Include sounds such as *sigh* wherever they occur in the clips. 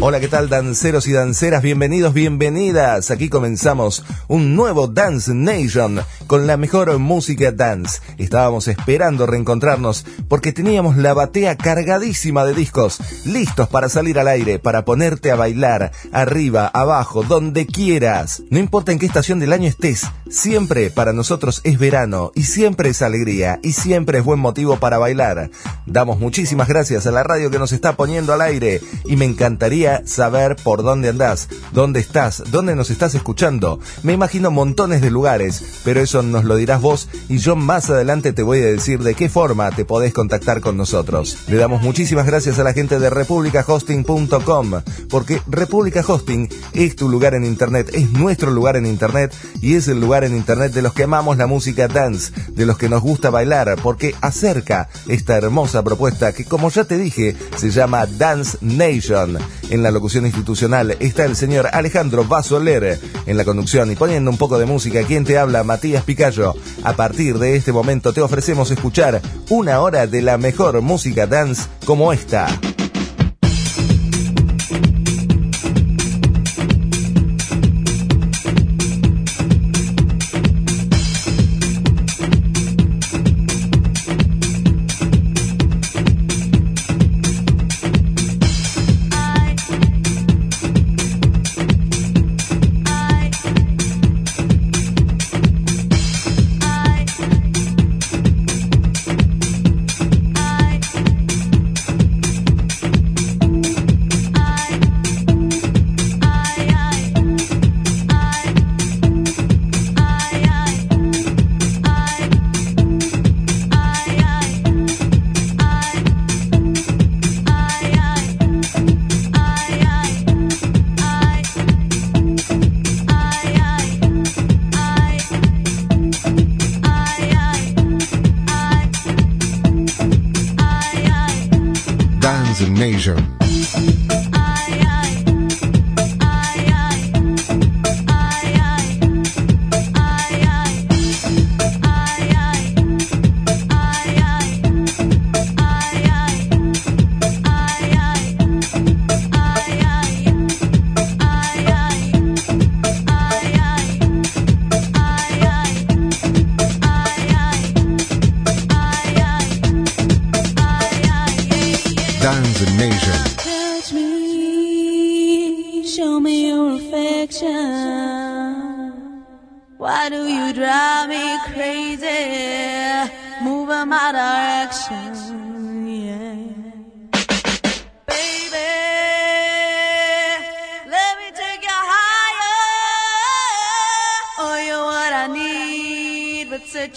Hola, ¿qué tal danceros y danceras? Bienvenidos, bienvenidas. Aquí comenzamos un nuevo Dance Nation con la mejor música dance. Estábamos esperando reencontrarnos porque teníamos la batea cargadísima de discos, listos para salir al aire, para ponerte a bailar, arriba, abajo, donde quieras. No importa en qué estación del año estés, siempre para nosotros es verano y siempre es alegría y siempre es buen motivo para bailar. Damos muchísimas gracias a la radio que nos está poniendo al aire y me encantaría saber por dónde andás, dónde estás, dónde nos estás escuchando. Me imagino montones de lugares, pero eso nos lo dirás vos y yo más adelante te voy a decir de qué forma te podés contactar con nosotros. Le damos muchísimas gracias a la gente de republicahosting.com, porque República Hosting es tu lugar en Internet, es nuestro lugar en Internet y es el lugar en Internet de los que amamos la música dance, de los que nos gusta bailar, porque acerca esta hermosa propuesta que como ya te dije se llama Dance Nation. En la locución institucional está el señor Alejandro Basoler en la conducción y poniendo un poco de música. Quien te habla, Matías Picayo. A partir de este momento te ofrecemos escuchar una hora de la mejor música dance como esta.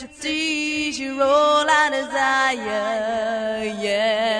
should see you all I desire, yeah.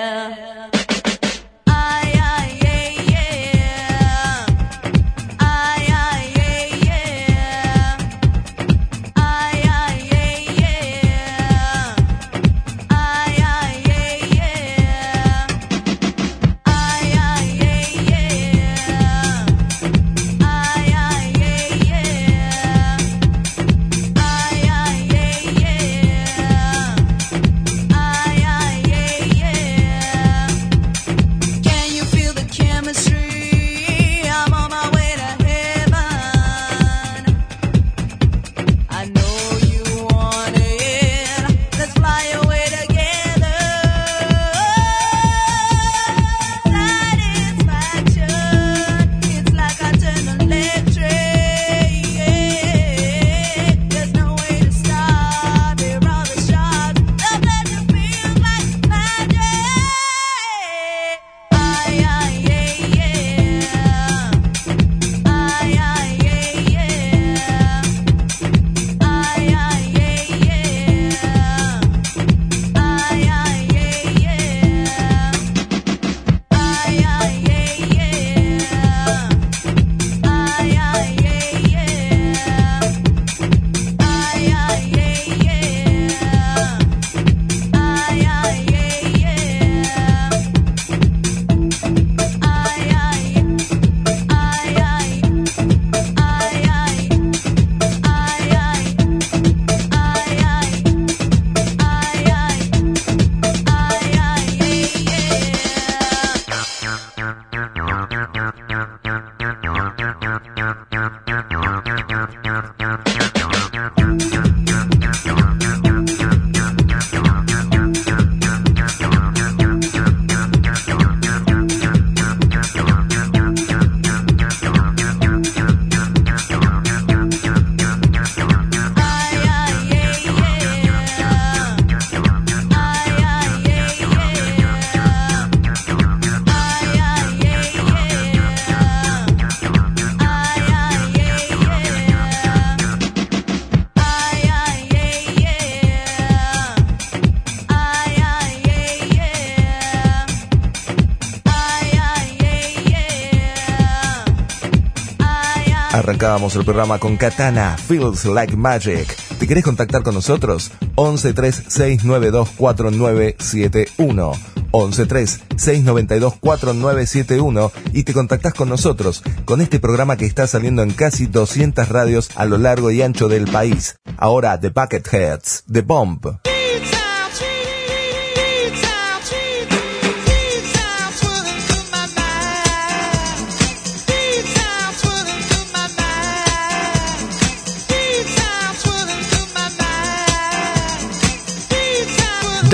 Arrancábamos el programa con Katana, Feels Like Magic. ¿Te querés contactar con nosotros? 1136924971. 1136924971 y te contactás con nosotros con este programa que está saliendo en casi 200 radios a lo largo y ancho del país. Ahora The Bucketheads, The Bomb.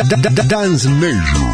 Dance Nation.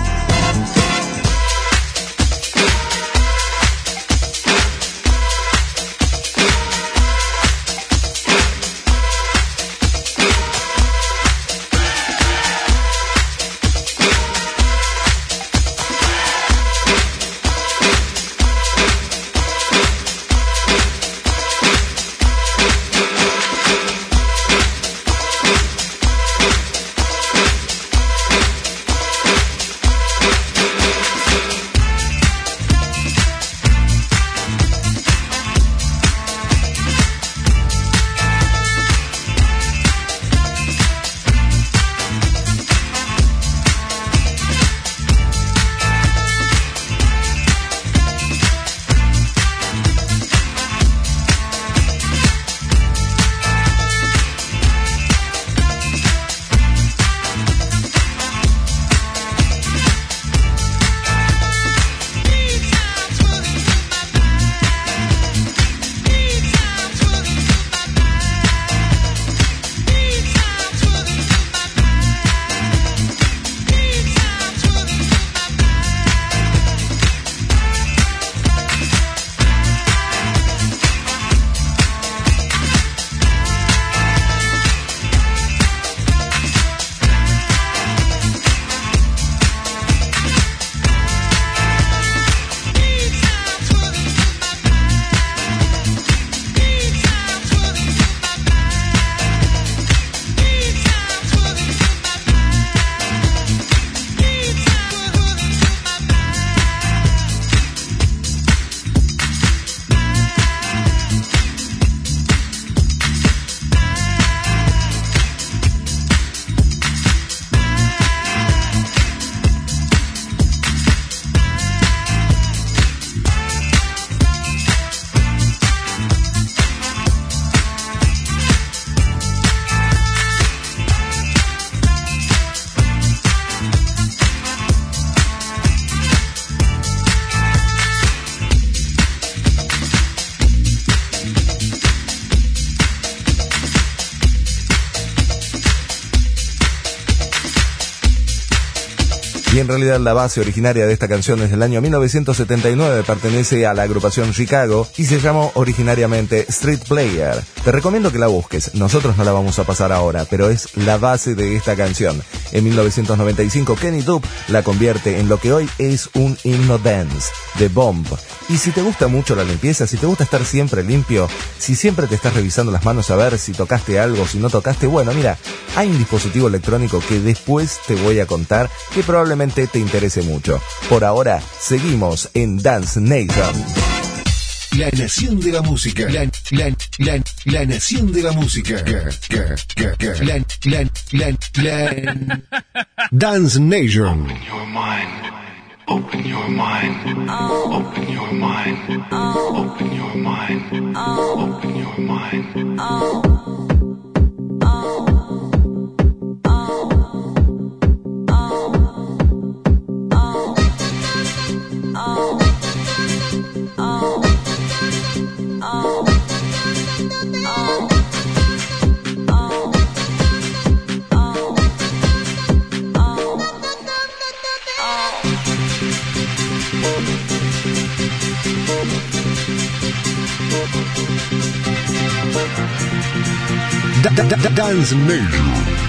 En realidad la base originaria de esta canción es del año 1979, pertenece a la agrupación Chicago y se llamó originariamente Street Player. Te recomiendo que la busques, nosotros no la vamos a pasar ahora, pero es la base de esta canción. En 1995 Kenny Dubb la convierte en lo que hoy es un himno dance, de Bomb. Y si te gusta mucho la limpieza, si te gusta estar siempre limpio, si siempre te estás revisando las manos a ver si tocaste algo, si no tocaste, bueno, mira, hay un dispositivo electrónico que después te voy a contar que probablemente te interese mucho. Por ahora, seguimos en Dance Nation. La nación de la música. La, la, la, la nación de la música. La, la, la, la. Dance Nation. Open your mind. Open your mind. Open your mind. Open your mind. Open your mind. Dance Nation.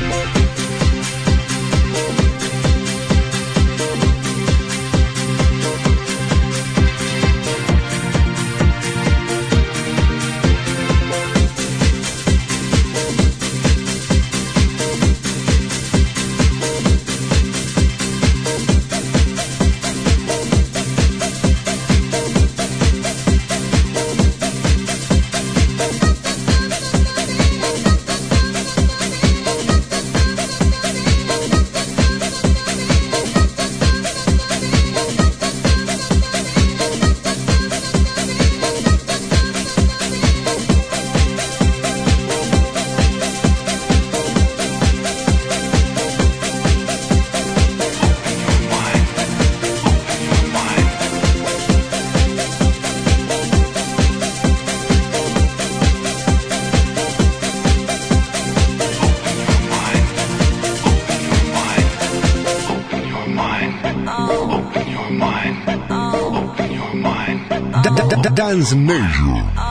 Dance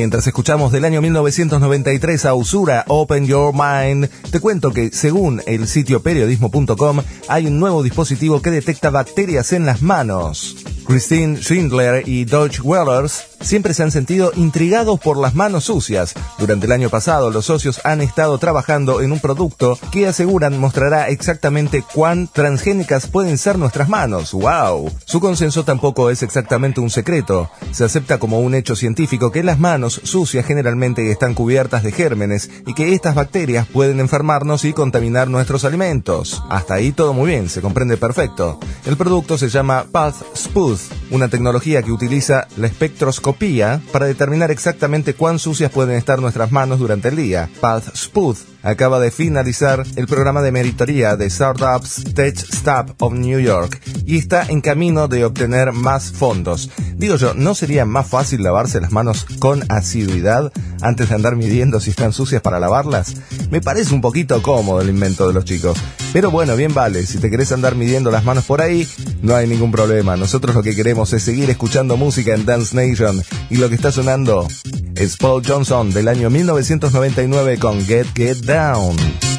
mientras escuchamos del año 1993 a Usura Open Your Mind, te cuento que según el sitio periodismo.com hay un nuevo dispositivo que detecta bacterias en las manos. Christine Schindler y Dodge Wellers siempre se han sentido intrigados por las manos sucias. Durante el año pasado, los socios han estado trabajando en un producto que aseguran mostrará exactamente cuán transgénicas pueden ser nuestras manos. ¡Wow! Su consenso tampoco es exactamente un secreto. Se acepta como un hecho científico que las manos sucias generalmente están cubiertas de gérmenes y que estas bacterias pueden enfermarnos y contaminar nuestros alimentos. Hasta ahí todo muy bien, se comprende perfecto. El producto se llama Path Spooth, una tecnología que utiliza la para determinar exactamente cuán sucias pueden estar nuestras manos durante el día. Path Spooth acaba de finalizar el programa de meritoría de Startups Tech Stop of New York y está en camino de obtener más fondos. Digo yo, ¿no sería más fácil lavarse las manos con asiduidad antes de andar midiendo si están sucias para lavarlas? Me parece un poquito cómodo el invento de los chicos. Pero bueno, bien vale, si te querés andar midiendo las manos por ahí, no hay ningún problema. Nosotros lo que queremos es seguir escuchando música en Dance Nation y lo que está sonando es Paul Johnson del año 1999 con Get Get Down.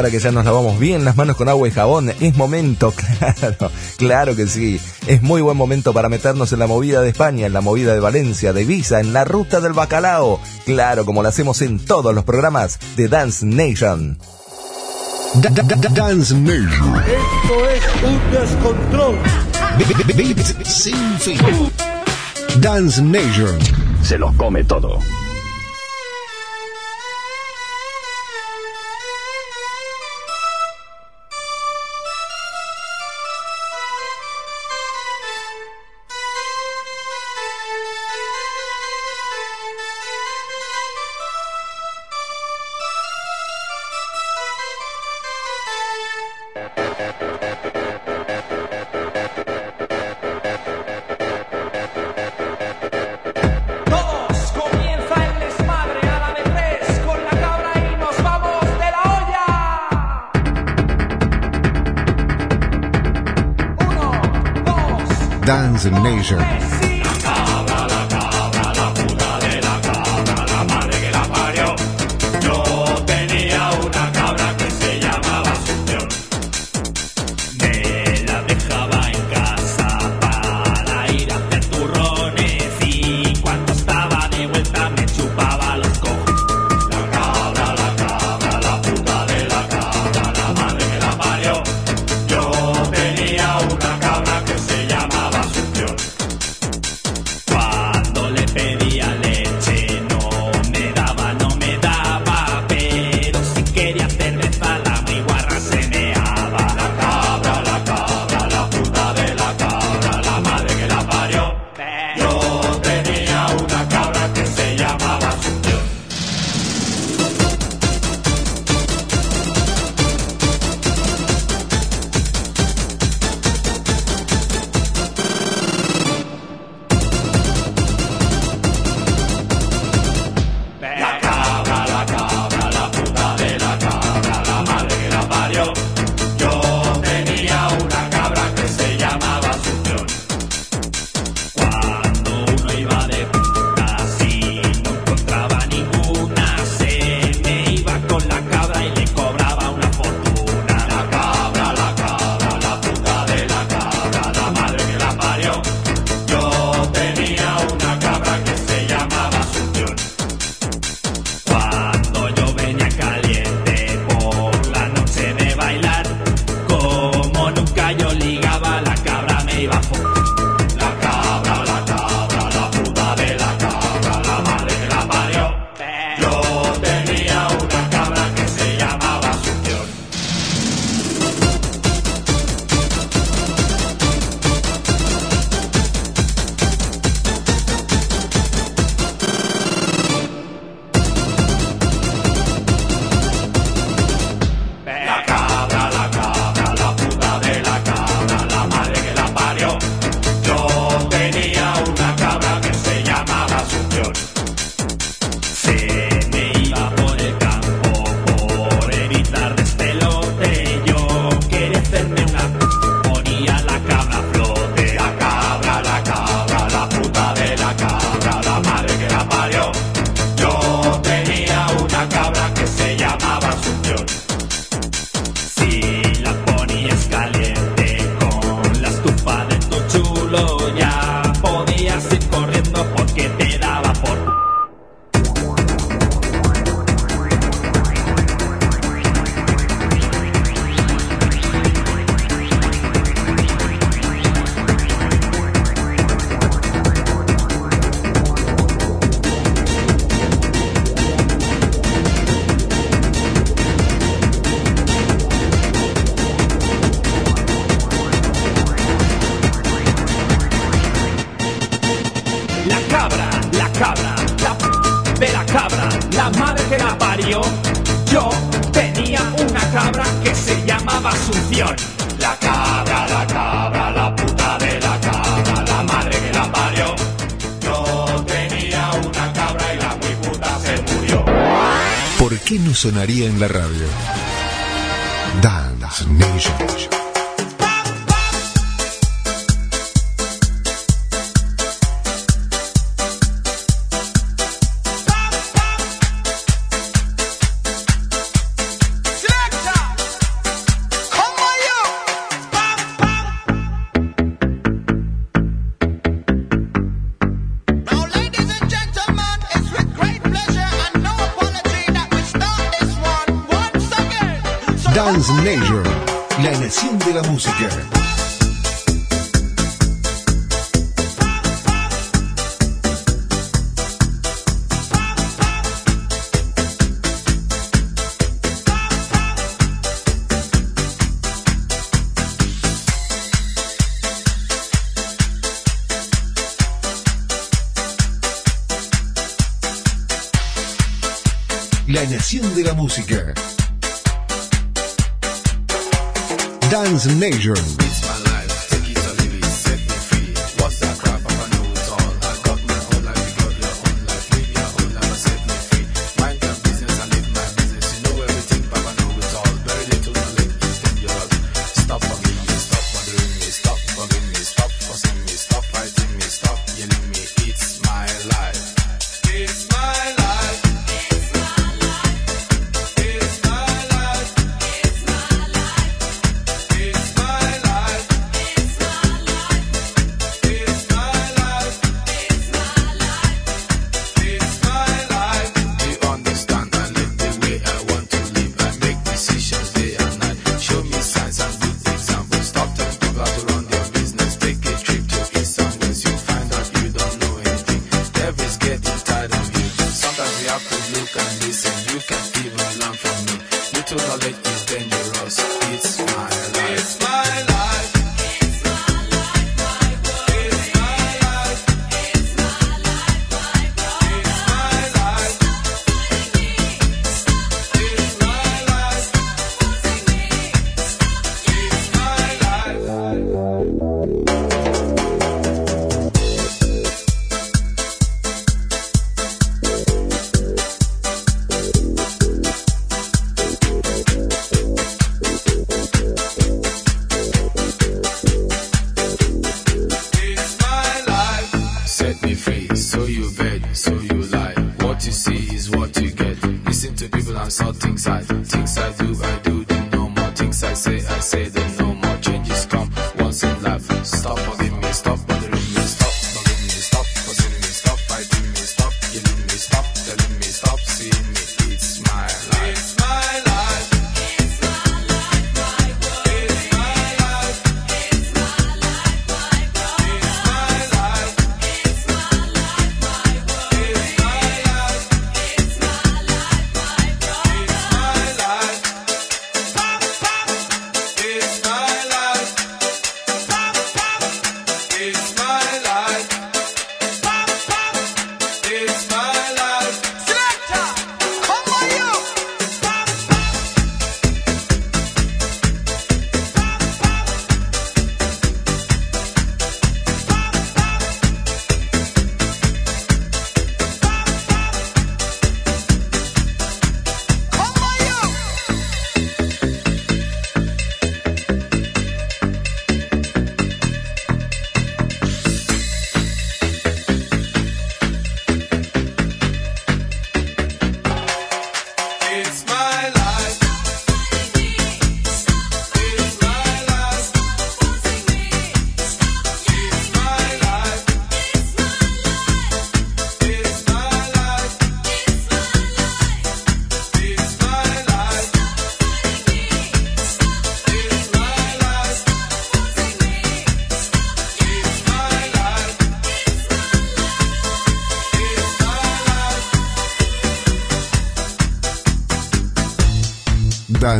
Ahora que ya nos lavamos bien las manos con agua y jabón, es momento, claro, claro que sí. Es muy buen momento para meternos en la movida de España, en la movida de Valencia, de Ibiza, en la ruta del bacalao. Claro, como lo hacemos en todos los programas de Dance Nation. Da- da- da- Dance Nation. Esto es un descontrol. Sin fin. Dance Nation. se lo come todo. Dance ¿qué no sonaría en la radio? Dance Nation. Journey.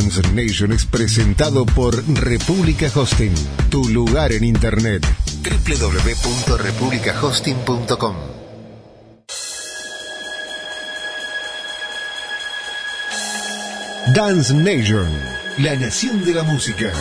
Dance Transnation es presentado por República Hosting, tu lugar en Internet. www.republicahosting.com Dance Nation, la nación de la música.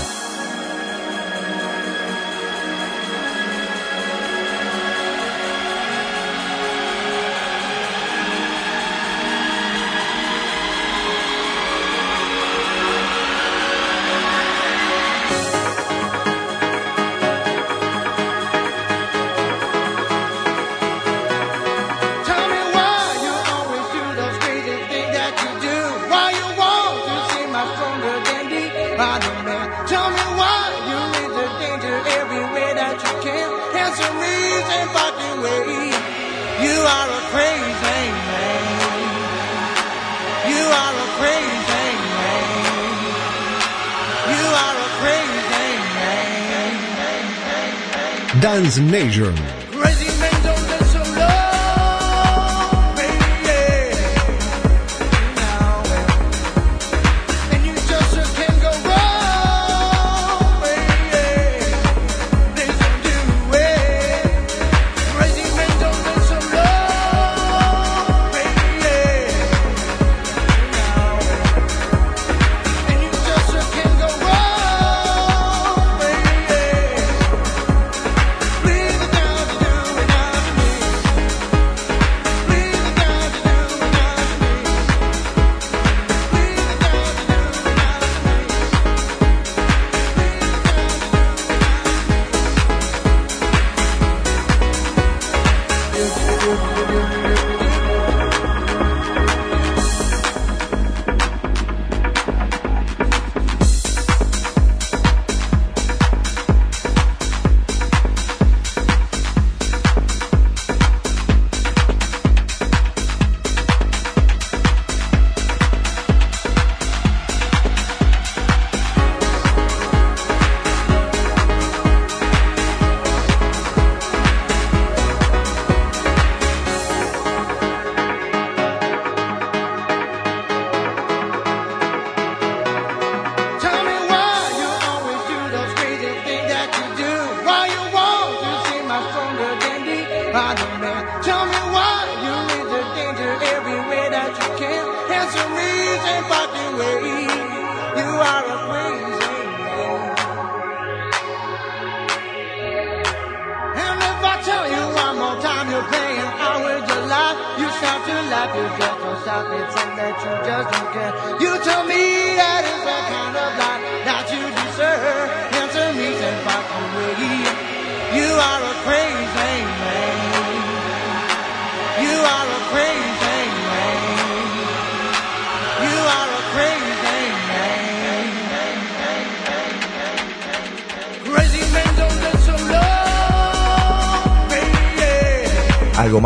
Dance Nation,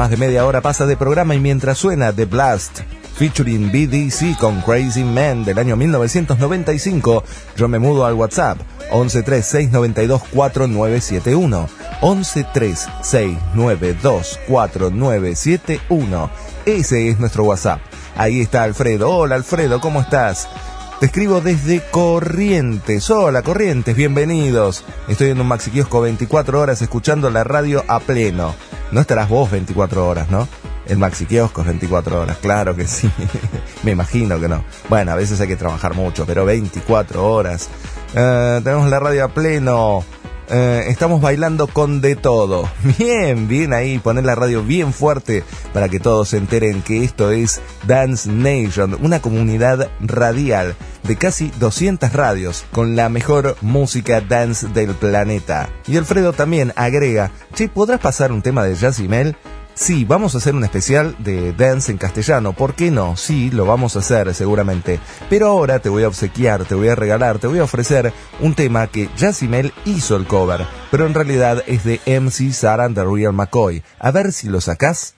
más de media hora pasa de programa y mientras suena The Blast featuring BDC con Crazy Man del año 1995, yo me mudo al WhatsApp 1136924971 1136924971 Ese es nuestro WhatsApp. Ahí está Alfredo. Hola Alfredo, ¿cómo estás? Te escribo desde Corrientes. Hola Corrientes, bienvenidos. Estoy en un maxi kiosco 24 horas escuchando la radio a pleno. No estarás vos 24 horas, ¿no? El maxi kiosco es 24 horas, claro que sí. *laughs* Me imagino que no. Bueno, a veces hay que trabajar mucho, pero 24 horas. Eh, tenemos la radio a pleno. Eh, estamos bailando con de todo. *laughs* Bien, bien ahí, poner la radio bien fuerte para que todos se enteren que esto es Dance Nation, una comunidad radial de casi 200 radios con la mejor música dance del planeta. Y Alfredo también agrega, che, ¿podrás pasar un tema de Jazzy Mel? Sí, vamos a hacer un especial de dance en castellano. ¿Por qué no? Sí, lo vamos a hacer seguramente. Pero ahora te voy a obsequiar, te voy a regalar, te voy a ofrecer un tema que Mel hizo el cover, pero en realidad es de MC Sarah and the Real McCoy. A ver si lo sacás.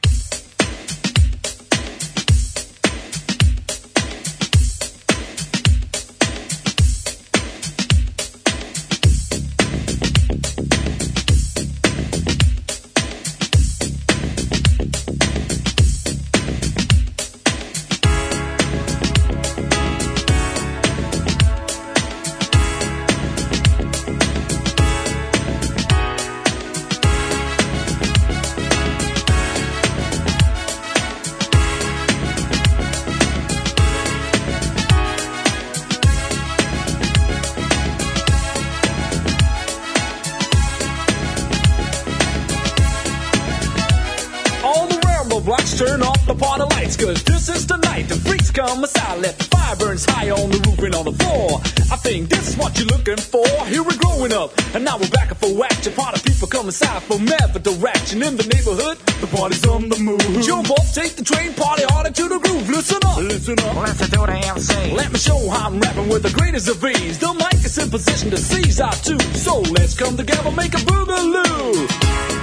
Rapping with the greatest of ease. The mic is in position to seize our two. So let's come together, make a boogaloo.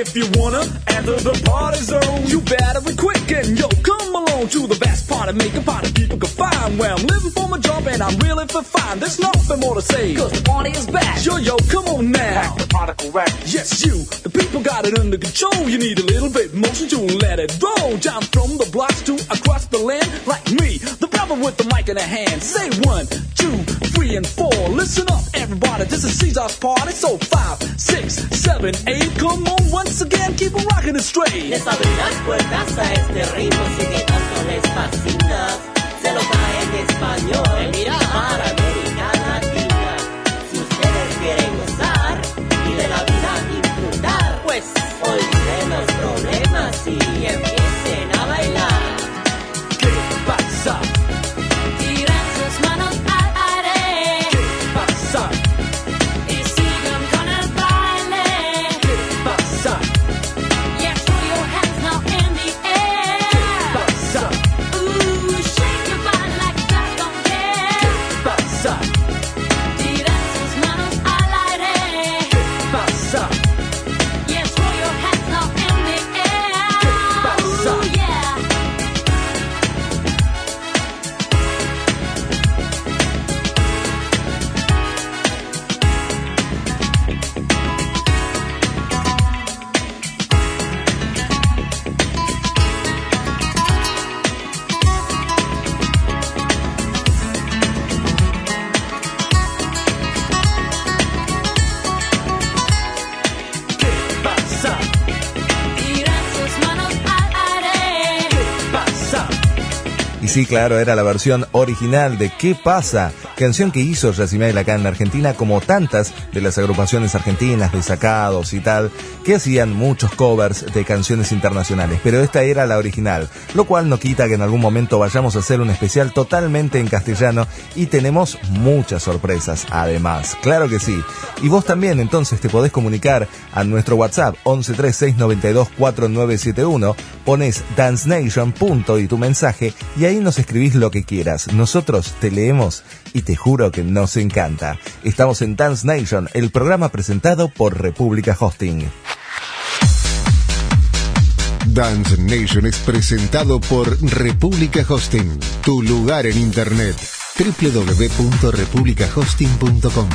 If you wanna enter the party zone, you better be quick and yo, come along to the best party making party people can find. Where I'm living for my job and I'm really for fine. There's nothing more to say, cause the party is back. Yo, yo, come on now. The particle wreck. Yes, you. The people got it under control. You need a little bit motion to let it roll. Jump from the blocks to across the land like me. The brother with the mic in the hand. Say one, two, three, and four. Listen up, everybody. This is Caesar's party. So five, six, seven, eight. Come on, once again, keep on rocking it straight. Les abrí las puertas a este ritmo, si que tanto les fascina, se lo da en español. Eh, claro, era la versión original de ¿Qué pasa? Canción que hizo Yacimel acá en la Argentina, como tantas de las agrupaciones argentinas, de sacados y tal, que hacían muchos covers de canciones internacionales. Pero esta era la original, lo cual no quita que en algún momento vayamos a hacer un especial totalmente en castellano y tenemos muchas sorpresas además. Claro que sí. Y vos también, entonces te podés comunicar a nuestro WhatsApp 1136924971, pones Dance Nation punto y tu mensaje y ahí nos escribís lo que quieras. Nosotros te leemos y te juro que nos encanta. Estamos en Dance Nation, el programa presentado por República Hosting. Dance Nation es presentado por República Hosting, tu lugar en Internet. www.republicahosting.com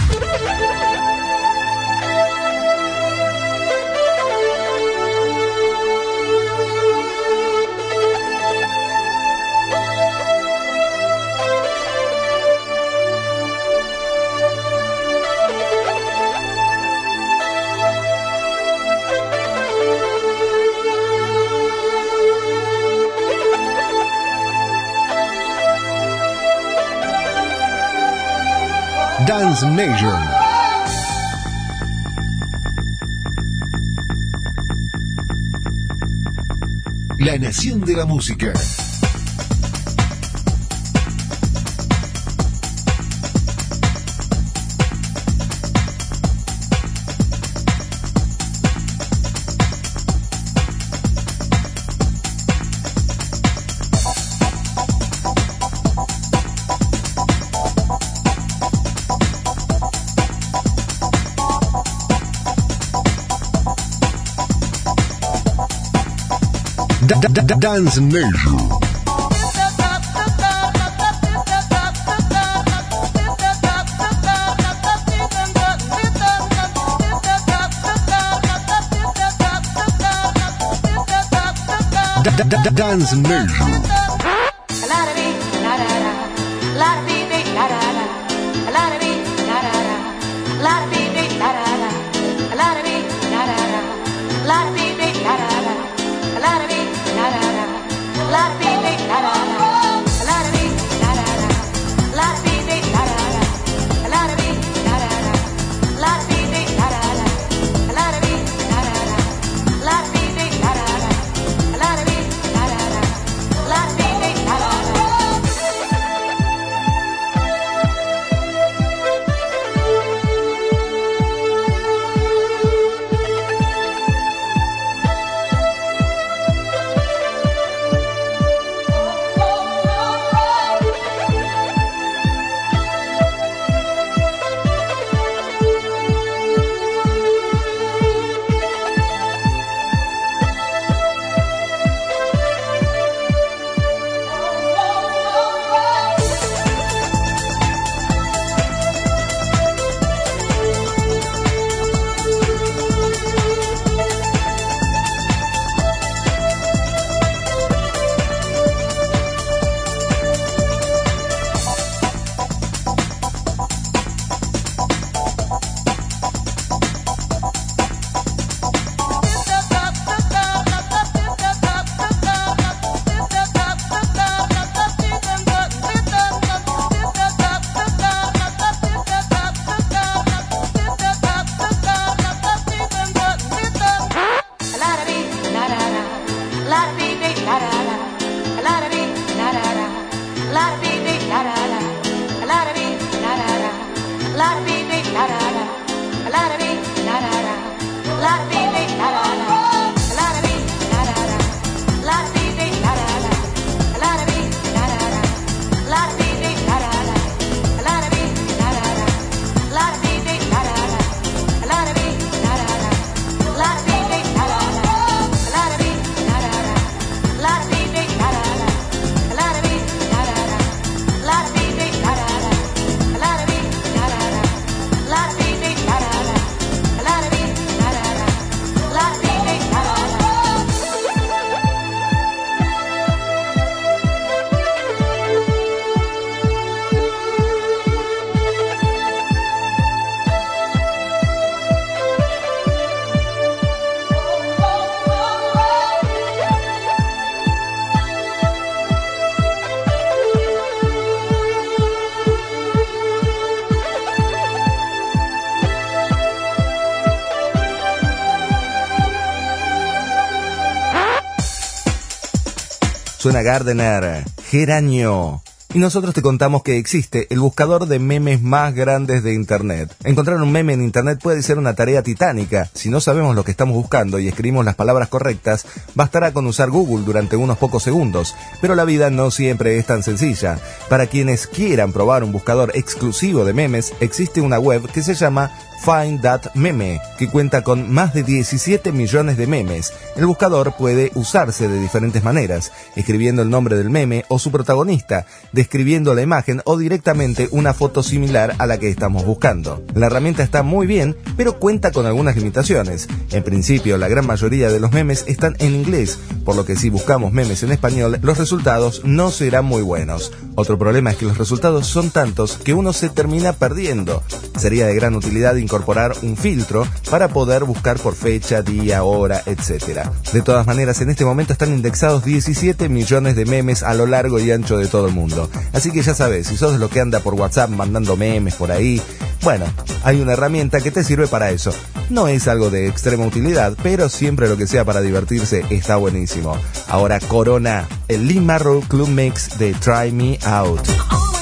La nación de la música. Da- da- da- Dance Nation. Da- da- da- Dance Nation. Suena Gardener, Geranio. Y nosotros te contamos que existe el buscador de memes más grandes de Internet. Encontrar un meme en Internet puede ser una tarea titánica. Si no sabemos lo que estamos buscando y escribimos las palabras correctas, bastará con usar Google durante unos pocos segundos. Pero la vida no siempre es tan sencilla. Para quienes quieran probar un buscador exclusivo de memes, existe una web que se llama Find That Meme, que cuenta con más de 17 millones de memes. El buscador puede usarse de diferentes maneras, escribiendo el nombre del meme o su protagonista, describiendo la imagen o directamente una foto similar a la que estamos buscando. La herramienta está muy bien, pero cuenta con algunas limitaciones. En principio, la gran mayoría de los memes están en inglés, por lo que si buscamos memes en español, los resultados no serán muy buenos. Otro problema es que los resultados son tantos que uno se termina perdiendo. Sería de gran utilidad incorporar un filtro para poder buscar por fecha, día, hora, etc. De todas maneras, en este momento están indexados 17 millones de memes a lo largo y ancho de todo el mundo. Así que ya sabes, si sos lo que anda por WhatsApp mandando memes por ahí, bueno, hay una herramienta que te sirve para eso. No es algo de extrema utilidad, pero siempre lo que sea para divertirse está buenísimo. Ahora Corona, el Lee Marrow Club Mix de Try Me Out.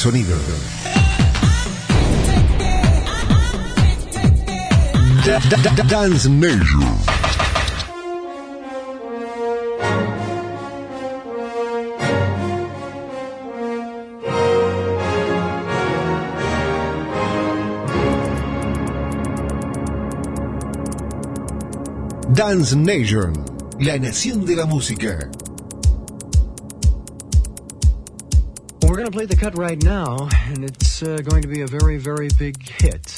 sonido. Dance Nation. Dance Nation, la nación de la música. play the cut right now, and it's uh, going to be a very, very big hit.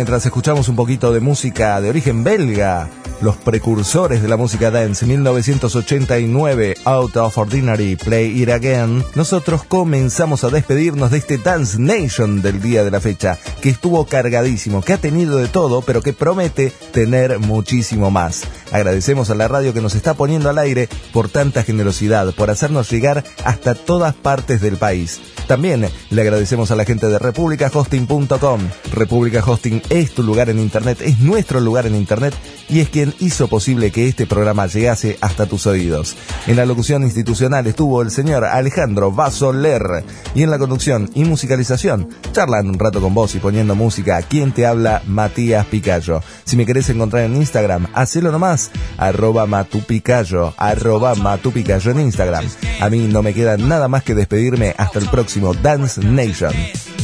mientras escuchamos un poquito de música de origen belga, los precursores de la música dance 1989, Out of Ordinary, Play It Again, nosotros comenzamos a despedirnos de este Dance Nation del día de la fecha, que estuvo cargadísimo, que ha tenido de todo, pero que promete tener muchísimo más. Agradecemos a la radio que nos está poniendo al aire por tanta generosidad, por hacernos llegar hasta todas partes del país. También le agradecemos a la gente de republicahosting.com. República Hosting es tu lugar en Internet, es nuestro lugar en Internet y es quien hizo posible que este programa llegase hasta tus oídos. En la locución institucional estuvo el señor Alejandro Basoler y en la conducción y musicalización, charlando un rato con vos y poniendo música, quien te habla Matías Picayo. Si me querés encontrar en Instagram, hacelo nomás, arroba matupicayo, arroba matupicayo en Instagram. A mí no me queda nada más que despedirme hasta el próximo Dance Nation.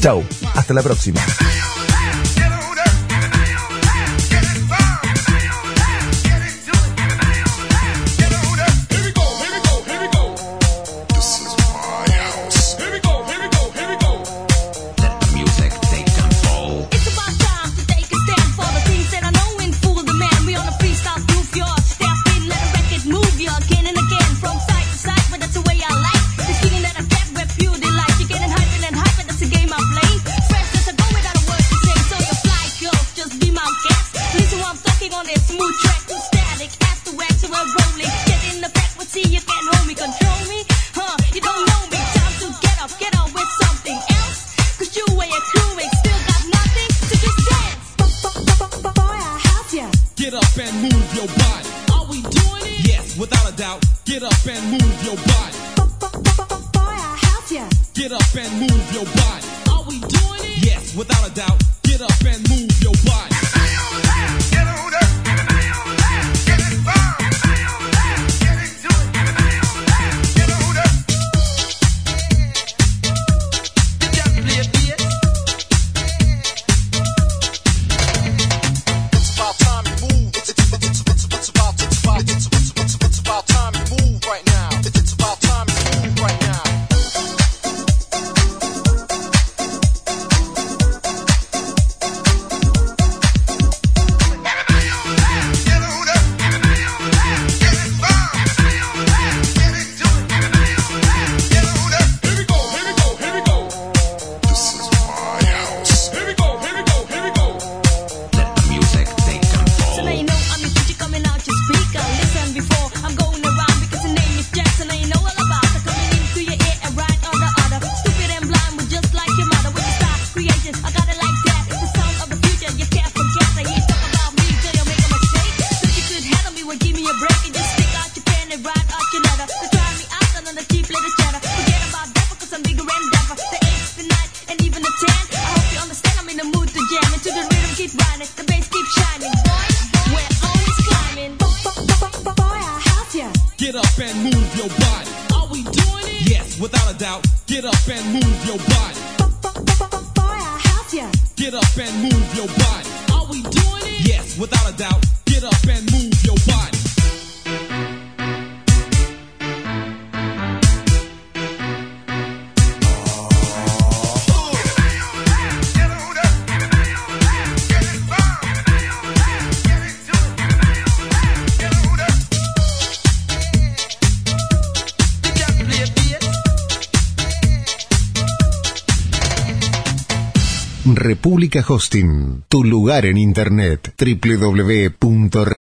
Chau, hasta la próxima. Hosting, tu lugar en Internet, www